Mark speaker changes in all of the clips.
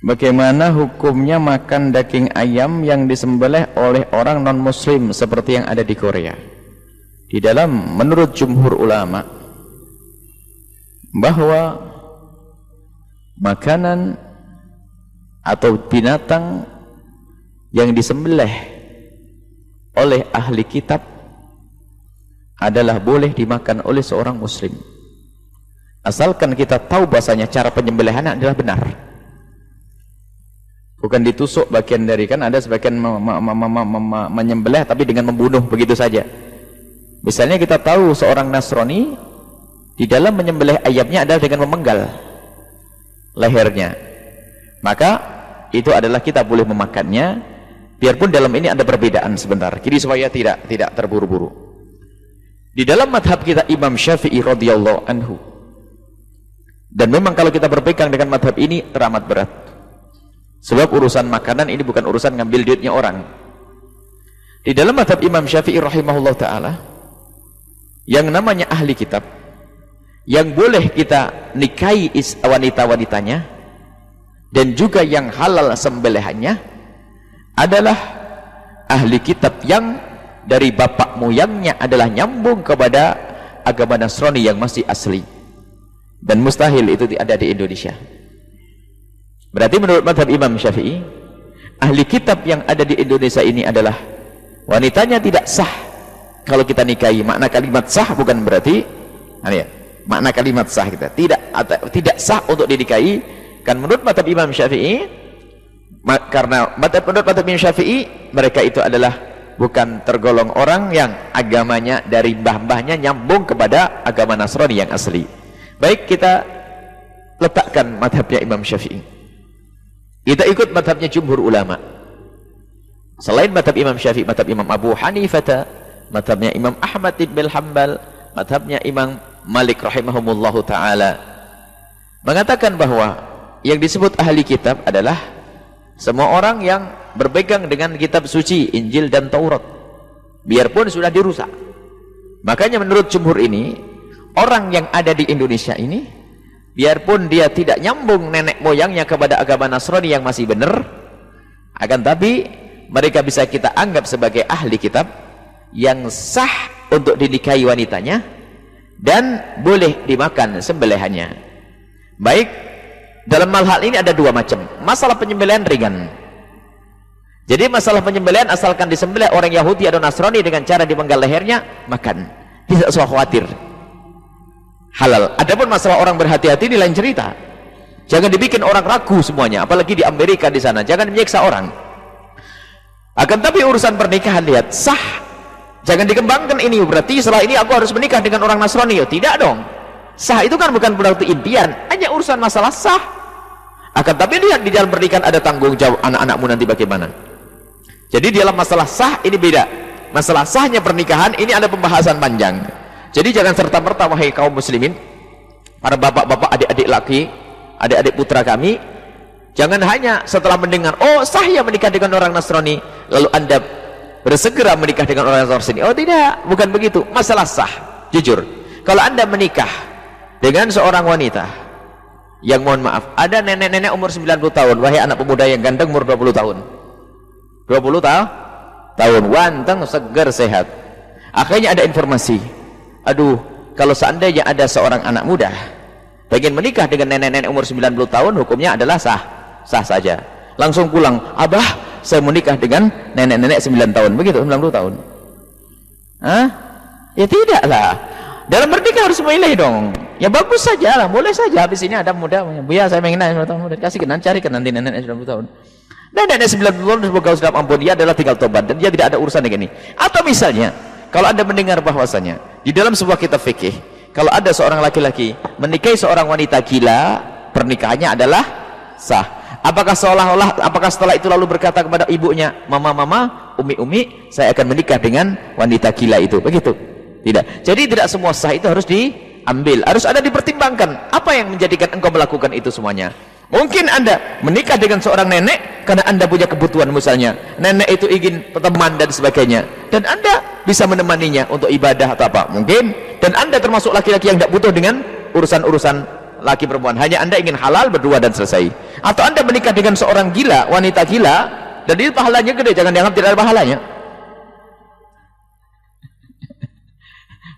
Speaker 1: Bagaimana hukumnya makan daging ayam yang disembelih oleh orang non-muslim seperti yang ada di Korea? Di dalam menurut jumhur ulama bahwa makanan atau binatang yang disembelih oleh ahli kitab adalah boleh dimakan oleh seorang muslim asalkan kita tahu bahasanya cara penyembelihan adalah benar bukan ditusuk bagian dari kan ada sebagian menyembelih tapi dengan membunuh begitu saja. Misalnya kita tahu seorang Nasrani di dalam menyembelih ayamnya adalah dengan memenggal lehernya. Maka itu adalah kita boleh memakannya biarpun dalam ini ada perbedaan sebentar. Jadi supaya tidak tidak terburu-buru. Di dalam madhab kita Imam Syafi'i radhiyallahu anhu dan memang kalau kita berpegang dengan madhab ini teramat berat. Sebab urusan makanan ini bukan urusan ngambil duitnya orang. Di dalam madhab Imam Syafi'i rahimahullah ta'ala, yang namanya ahli kitab, yang boleh kita nikahi wanita-wanitanya, dan juga yang halal sembelihannya, adalah ahli kitab yang dari bapak moyangnya adalah nyambung kepada agama Nasrani yang masih asli dan mustahil itu ada di Indonesia berarti menurut madhab Imam Syafi'i ahli kitab yang ada di Indonesia ini adalah wanitanya tidak sah. Kalau kita nikahi makna kalimat sah bukan berarti ya, makna kalimat sah kita. Tidak tidak sah untuk dinikahi. Kan menurut madhab Imam Syafi'i karena madhab, menurut madhab Imam Syafi'i mereka itu adalah bukan tergolong orang yang agamanya dari mbah-mbahnya nyambung kepada agama Nasrani yang asli. Baik kita letakkan madhabnya Imam Syafi'i. Kita ikut madhabnya jumhur ulama. Selain madhab Imam Syafi'i, madhab Imam Abu Hanifah, madhabnya Imam Ahmad bin Hanbal, madhabnya Imam Malik rahimahumullahu ta'ala. Mengatakan bahwa yang disebut ahli kitab adalah semua orang yang berpegang dengan kitab suci, Injil dan Taurat. Biarpun sudah dirusak. Makanya menurut jumhur ini, orang yang ada di Indonesia ini biarpun dia tidak nyambung nenek moyangnya kepada agama Nasrani yang masih benar akan tapi mereka bisa kita anggap sebagai ahli kitab yang sah untuk dinikahi wanitanya dan boleh dimakan sembelihannya. Baik dalam hal ini ada dua macam. Masalah penyembelihan ringan. Jadi masalah penyembelihan asalkan disembelih orang Yahudi atau Nasrani dengan cara dipenggal lehernya makan. Tidak usah khawatir halal. Adapun masalah orang berhati-hati ini lain cerita. Jangan dibikin orang ragu semuanya, apalagi di Amerika di sana. Jangan menyiksa orang. Akan tapi urusan pernikahan lihat sah. Jangan dikembangkan ini berarti setelah ini aku harus menikah dengan orang Nasrani. Ya, tidak dong. Sah itu kan bukan berarti impian, hanya urusan masalah sah. Akan tapi lihat di dalam pernikahan ada tanggung jawab anak-anakmu nanti bagaimana. Jadi di dalam masalah sah ini beda. Masalah sahnya pernikahan ini ada pembahasan panjang. Jadi jangan serta-merta wahai kaum muslimin, para bapak-bapak, adik-adik laki, adik-adik putra kami, jangan hanya setelah mendengar, oh sah ya menikah dengan orang Nasrani, lalu anda bersegera menikah dengan orang Nasrani. Oh tidak, bukan begitu. Masalah sah, jujur. Kalau anda menikah dengan seorang wanita, yang mohon maaf, ada nenek-nenek umur 90 tahun, wahai anak pemuda yang ganteng umur 20 tahun. 20 tahun? Tahun, wanteng, segar, sehat. Akhirnya ada informasi, aduh kalau seandainya ada seorang anak muda pengen menikah dengan nenek-nenek umur 90 tahun hukumnya adalah sah. Sah saja. Langsung pulang abah saya menikah dengan nenek-nenek 9 tahun. Begitu 90 tahun. Hah? ya tidaklah. Dalam menikah harus memilih dong. Ya bagus saja lah boleh saja. Habis ini ada muda buya saya pengen nenek 90 tahun. Kasih kenan cari ke nanti nenek 90 tahun. Dan nenek 90 tahun semoga sudah ampun dia adalah tinggal tobat dan dia tidak ada urusan dengan ini. Atau misalnya kalau anda mendengar bahwasanya di dalam sebuah kitab fikih, kalau ada seorang laki-laki menikahi seorang wanita gila, pernikahannya adalah sah. Apakah seolah-olah apakah setelah itu lalu berkata kepada ibunya, "Mama, mama, umi, umi, saya akan menikah dengan wanita gila itu." Begitu. Tidak. Jadi tidak semua sah itu harus diambil, harus ada dipertimbangkan. Apa yang menjadikan engkau melakukan itu semuanya? Mungkin anda menikah dengan seorang nenek karena anda punya kebutuhan misalnya. Nenek itu ingin teman dan sebagainya. Dan anda bisa menemaninya untuk ibadah atau apa. Mungkin. Dan anda termasuk laki-laki yang tidak butuh dengan urusan-urusan laki perempuan hanya anda ingin halal berdua dan selesai atau anda menikah dengan seorang gila wanita gila dan itu pahalanya gede jangan dianggap tidak ada pahalanya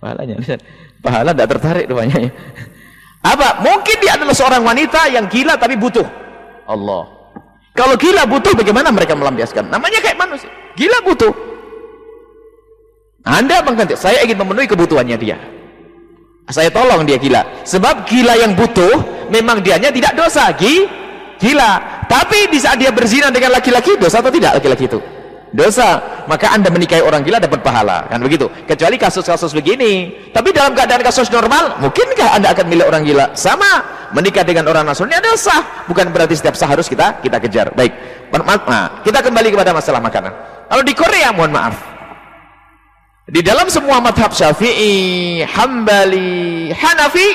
Speaker 1: pahalanya pahala tidak tertarik rupanya. Apa? Mungkin dia adalah seorang wanita yang gila tapi butuh Allah. Kalau gila butuh bagaimana mereka melampiaskan? Namanya kayak manusia. Gila butuh. Anda mengganti saya ingin memenuhi kebutuhannya dia. Saya tolong dia gila. Sebab gila yang butuh memang dianya tidak dosa. Gila. Tapi di saat dia berzina dengan laki-laki dosa atau tidak laki-laki itu dosa. Maka anda menikahi orang gila dapat pahala. Kan begitu? Kecuali kasus-kasus begini. Tapi dalam keadaan kasus normal mungkinkah anda akan milik orang gila? Sama. Menikah dengan orang Nasrani ada sah bukan berarti setiap sah harus kita kita kejar. Baik. Nah, kita kembali kepada masalah makanan. Kalau di Korea mohon maaf. Di dalam semua madhab syafi'i hambali hanafi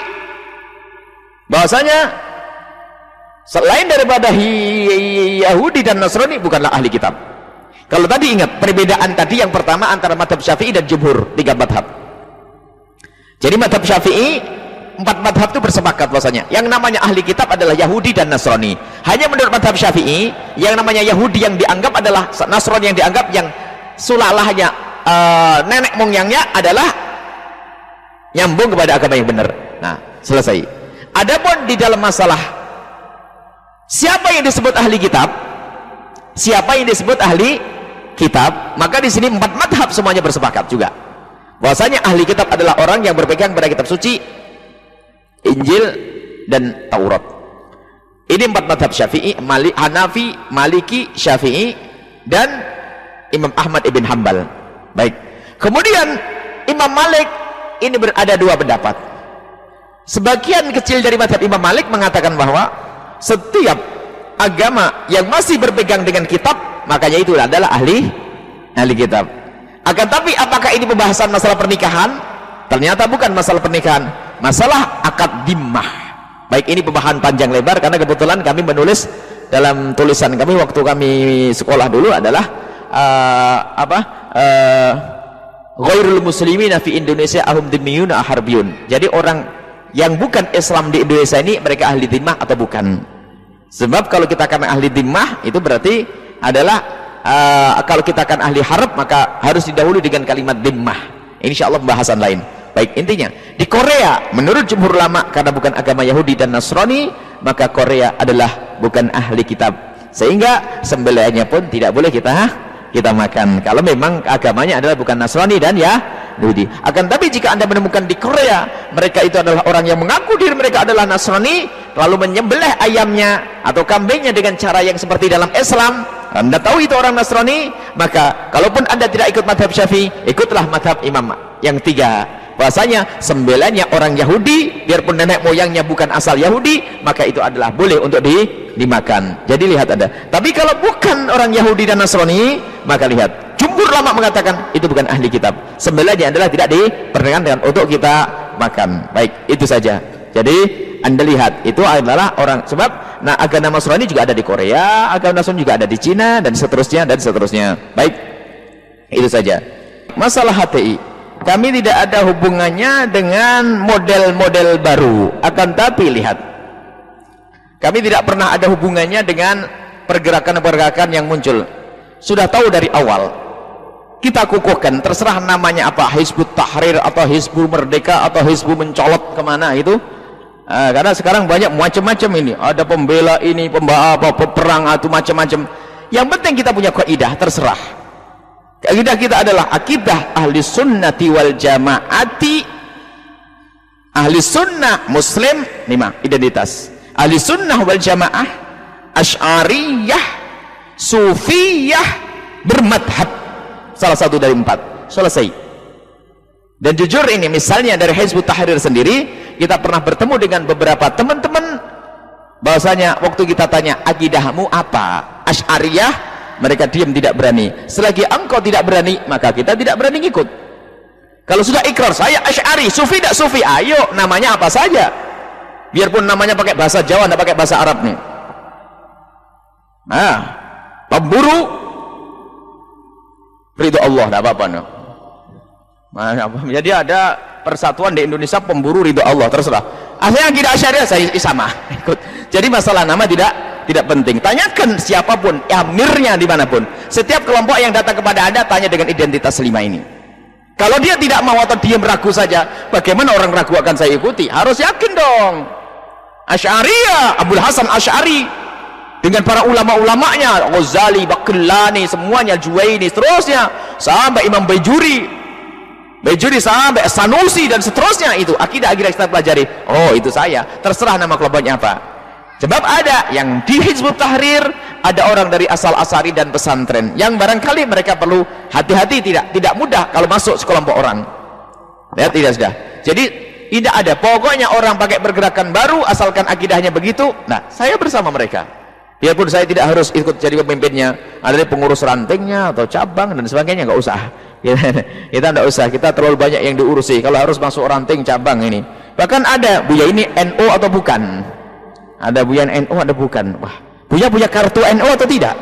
Speaker 1: bahwasanya selain daripada Yahudi dan Nasrani bukanlah ahli kitab kalau tadi ingat perbedaan tadi yang pertama antara madhab syafi'i dan jumhur tiga madhab. Jadi madhab syafi'i empat madhab itu bersepakat bahwasanya. Yang namanya ahli kitab adalah Yahudi dan Nasrani. Hanya menurut madhab syafi'i yang namanya Yahudi yang dianggap adalah Nasrani yang dianggap yang sulalahnya uh, nenek moyangnya adalah nyambung kepada agama yang benar. Nah selesai. Adapun di dalam masalah siapa yang disebut ahli kitab siapa yang disebut ahli kitab maka di sini empat madhab semuanya bersepakat juga. Bahwasanya ahli kitab adalah orang yang berpegang pada kitab suci Injil dan Taurat. Ini empat madhab syafi'i Malik, Hanafi, Maliki, Syafi'i dan Imam Ahmad ibn Hambal baik. Kemudian Imam Malik ini berada dua pendapat. Sebagian kecil dari madhab Imam Malik mengatakan bahwa setiap agama yang masih berpegang dengan kitab makanya itu adalah ahli ahli kitab. Akan tapi apakah ini pembahasan masalah pernikahan? Ternyata bukan masalah pernikahan. Masalah akad dimmah. Baik ini pembahasan panjang lebar karena kebetulan kami menulis dalam tulisan kami waktu kami sekolah dulu adalah uh, apa uh, ghairul muslimina fi Indonesia ahum dimiyun aharbiyun jadi orang yang bukan Islam di Indonesia ini mereka ahli dimmah atau bukan? Sebab kalau kita karena ahli dimmah itu berarti adalah uh, kalau kita akan ahli harap maka harus didahului dengan kalimat dimmah. Insya Allah pembahasan lain. Baik intinya di Korea menurut jumhur lama karena bukan agama Yahudi dan Nasrani maka Korea adalah bukan ahli kitab. Sehingga sembelihannya pun tidak boleh kita kita makan. Kalau memang agamanya adalah bukan Nasrani dan ya Yahudi. Akan tapi jika anda menemukan di Korea mereka itu adalah orang yang mengaku diri mereka adalah Nasrani lalu menyembelih ayamnya atau kambingnya dengan cara yang seperti dalam Islam anda tahu itu orang Nasrani? Maka kalaupun anda tidak ikut madhab syafi'i ikutlah madhab imam yang tiga. Bahasanya sembelannya orang Yahudi biarpun nenek moyangnya bukan asal Yahudi maka itu adalah boleh untuk di, dimakan. Jadi lihat anda. Tapi kalau bukan orang Yahudi dan Nasrani maka lihat. Jumhur lama mengatakan itu bukan ahli kitab. Sembelannya adalah tidak diperdengarkan untuk kita makan. Baik itu saja. Jadi anda lihat itu adalah orang sebab nah agama Nasrani juga ada di Korea agama Nasrani juga ada di Cina dan seterusnya dan seterusnya. Baik itu saja. Masalah HTI kami tidak ada hubungannya dengan model-model baru. Akan tapi lihat. Kami tidak pernah ada hubungannya dengan pergerakan-pergerakan yang muncul. Sudah tahu dari awal kita kukuhkan terserah namanya apa Hizbut Tahrir atau Hizbul Merdeka atau Hizbul Mencolot ke mana itu Nah, karena sekarang banyak macam-macam ini. Ada pembela ini, pembela apa, peperang atau macam-macam. Yang penting kita punya kaidah terserah. Kaidah kita adalah akidah ahli sunnati wal jamaati ahli sunnah muslim lima identitas ahli sunnah wal jamaah ash'ariyah sufiyah bermadhab salah satu dari empat selesai dan jujur ini misalnya dari Hizbut Tahrir sendiri kita pernah bertemu dengan beberapa teman-teman bahwasanya waktu kita tanya akidahmu apa? Asy'ariyah mereka diam tidak berani. Selagi engkau tidak berani maka kita tidak berani ikut kalau sudah ikrar saya Asy'ari Sufi tidak Sufi? Ayo namanya apa saja. Biarpun namanya pakai bahasa Jawa tidak pakai bahasa Arab nih. Nah pemburu. Ridho Allah tidak apa-apa. Jadi ada persatuan di Indonesia pemburu ridho Allah terserah Asalnya akidah Asy'ariyah saya sama. Ikut. Jadi masalah nama tidak tidak penting. Tanyakan siapa pun, amirnya di mana pun. Setiap kelompok yang datang kepada anda tanya dengan identitas lima ini. Kalau dia tidak mau atau diam ragu saja, bagaimana orang ragu akan saya ikuti? Harus yakin dong. Asy'ariyah, Abdul Hasan Asy'ari dengan para ulama-ulamanya, Ghazali, Baqillani, semuanya Juwaini, seterusnya sampai Imam Bajuri. Bajuri sampai Sanusi dan seterusnya itu akidah-akidah kita pelajari. Oh, itu saya. Terserah nama kelompoknya apa. Sebab ada yang di Hizbut Tahrir ada orang dari asal asari dan pesantren yang barangkali mereka perlu hati-hati tidak tidak mudah kalau masuk sekelompok orang. Ya tidak sudah. Jadi tidak ada. Pokoknya orang pakai pergerakan baru asalkan akidahnya begitu. Nah, saya bersama mereka. Biarpun saya tidak harus ikut jadi pemimpinnya, ada pengurus rantingnya atau cabang dan sebagainya nggak usah. Kita tidak usah. Kita terlalu banyak yang diurusi. Kalau harus masuk ranting cabang ini. Bahkan ada, Buya ini NO atau bukan? ada Buya NU ada bukan wah Buya punya kartu NU atau tidak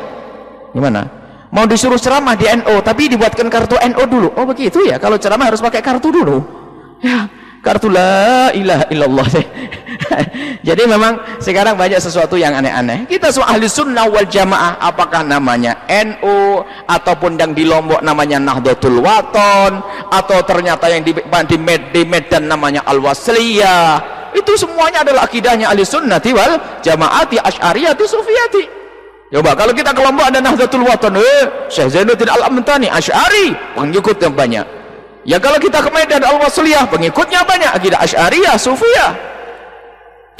Speaker 1: gimana mau disuruh ceramah di NU tapi dibuatkan kartu NU dulu oh begitu ya kalau ceramah harus pakai kartu dulu ya kartu la ilaha illallah. Jadi memang sekarang banyak sesuatu yang aneh-aneh. Kita semua ahli sunnah wal jamaah apakah namanya NU ataupun yang di Lombok namanya Nahdlatul Waton atau ternyata yang di, di, di Medan namanya Al-Wasliyah. Itu semuanya adalah akidahnya ahli sunnati wal jamaati asyariyati sufiyati coba kalau kita kelompok ada nahdlatul watan eh, Syekh Zainuddin al-Amtani asyari pengikutnya banyak ya kalau kita ke Medan al-Wasliyah pengikutnya banyak. Akidah asyariyah sufiyah.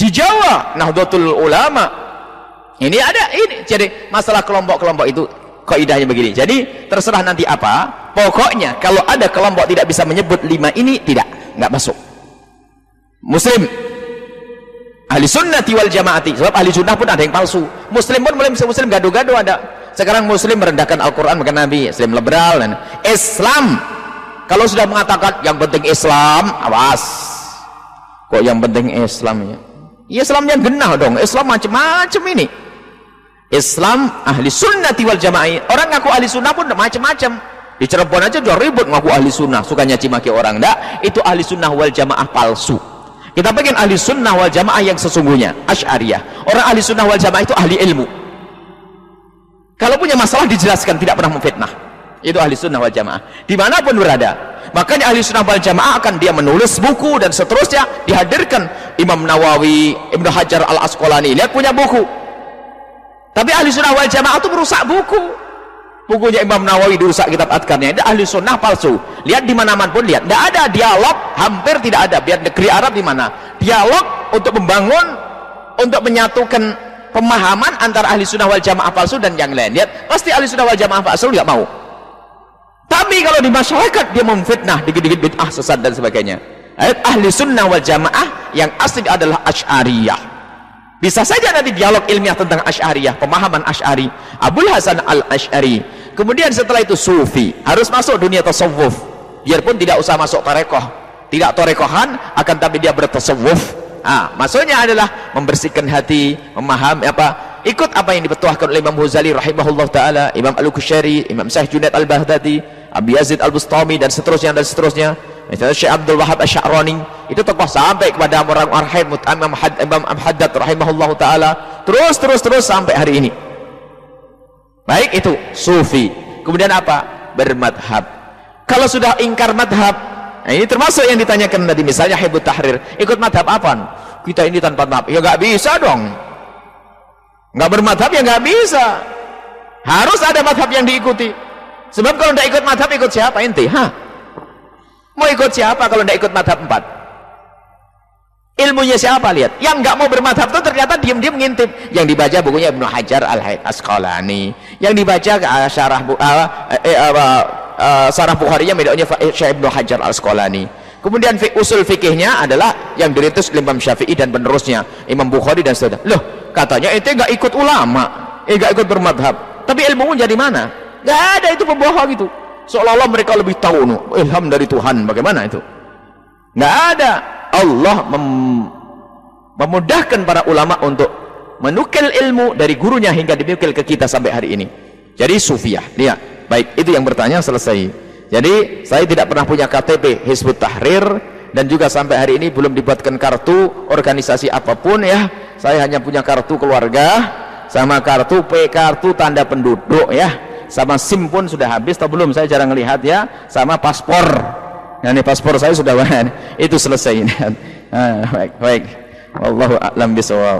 Speaker 1: Di Jawa nahdlatul ulama. Ini ada ini. Jadi masalah kelompok-kelompok itu kaidahnya begini. Jadi terserah nanti apa pokoknya kalau ada kelompok tidak bisa menyebut lima ini tidak. Nggak masuk. Muslim. Ahli sunnati wal jamaati. Sebab ahli sunnah pun ada yang palsu. Muslim pun muslim muslim gaduh-gaduh ada. Sekarang muslim merendahkan Al-Quran bukan Nabi muslim liberal dan Islam kalau sudah mengatakan yang penting Islam awas. Kok yang penting Islam ya? Ya Islamnya genah dong. Islam macam-macam ini. Islam ahli sunnati wal jamaah orang ngaku ahli sunnah pun macam-macam. Di Cirebon aja udah ribut ngaku ahli sunnah. Sukanya cimaki orang. Enggak itu ahli sunnah wal jamaah palsu. Kita pengen ahli sunnah wal jamaah yang sesungguhnya. Ash'ariyah orang ahli sunnah wal jamaah itu ahli ilmu. Kalau punya masalah dijelaskan tidak pernah memfitnah itu ahli sunnah wal jamaah. Di mana pun berada. Makanya ahli sunnah wal jamaah akan dia menulis buku dan seterusnya dihadirkan. Imam Nawawi Ibnu Hajar al Asqalani lihat punya buku. Tapi ahli sunnah wal jamaah itu merusak buku. Bukunya Imam Nawawi dirusak kitab adkarnya. Itu ahli sunnah palsu. Lihat di mana pun lihat. Tidak ada dialog hampir tidak ada. Biar negeri Arab di mana. Dialog untuk membangun untuk menyatukan pemahaman antara ahli sunnah wal jamaah palsu dan yang lain. Lihat pasti ahli sunnah wal jamaah palsu tidak mau tapi kalau di masyarakat dia memfitnah dikit-dikit bid'ah sesat dan sebagainya ahli sunnah wal jamaah yang asli adalah asy'ariyah bisa saja nanti dialog ilmiah tentang Ash'ariyah, pemahaman Ash'ari, Abul Hasan al-Ash'ari. Kemudian setelah itu Sufi, harus masuk dunia tasawuf. Biarpun tidak usah masuk tarekoh, tidak tarekohan, akan tapi dia bertasawuf. Ah, maksudnya adalah membersihkan hati, memahami apa, ikut apa yang dipetuahkan oleh Imam Huzali rahimahullah taala, Imam Al-Kushari, Imam Syekh Junaid Al-Baghdadi, Abi Yazid Al-Bustami dan seterusnya dan seterusnya. Misalnya Syekh Abdul Wahab Asy'arani itu tokoh sampai kepada orang Arhaim Imam Imam Haddad rahimahullahu taala. Terus terus terus sampai hari ini. Baik itu sufi. Kemudian apa? Bermadhab. Kalau sudah ingkar madhab nah ini termasuk yang ditanyakan tadi. Misalnya Hibut Tahrir ikut madhab apa kita ini tanpa madhab. Ya nggak bisa dong. Nggak bermadhab ya nggak bisa. Harus ada madhab yang diikuti sebab kalau tidak ikut madhab ikut siapa? Inti ha mau ikut siapa kalau tidak ikut madhab empat? Ilmunya siapa? Lihat. Yang nggak mau bermadhab itu ternyata diam-diam ngintip. Yang dibaca bukunya Ibnu Hajar al-Haid Asqalani. Yang dibaca uh, syarah uh, eh, uh, uh, syarah Bukharinya medoknya Syekh Ibnu Hajar al-Asqalani. Kemudian usul fikihnya adalah yang dirintis Imam Syafi'i dan penerusnya Imam Bukhari dan saudara loh katanya itu nggak ikut ulama eh nggak ikut bermadhab. Tapi ilmu jadi mana nggak ada itu pembohong itu. Seolah-olah mereka lebih tahu no, ilham dari Tuhan. Bagaimana itu? Nggak ada. Allah mem memudahkan para ulama untuk menukil ilmu dari gurunya hingga dinukil ke kita sampai hari ini. Jadi sufiah lihat. Baik itu yang bertanya selesai. Jadi saya tidak pernah punya KTP Hizbut Tahrir dan juga sampai hari ini belum dibuatkan kartu organisasi apa pun ya. Saya hanya punya kartu keluarga sama kartu P kartu tanda penduduk ya sama SIM pun sudah habis atau belum? Saya jarang lihat ya. Sama paspor. Nah ini paspor saya sudah itu selesai ini. Ah, baik baik. Wallahu a'lam bisawab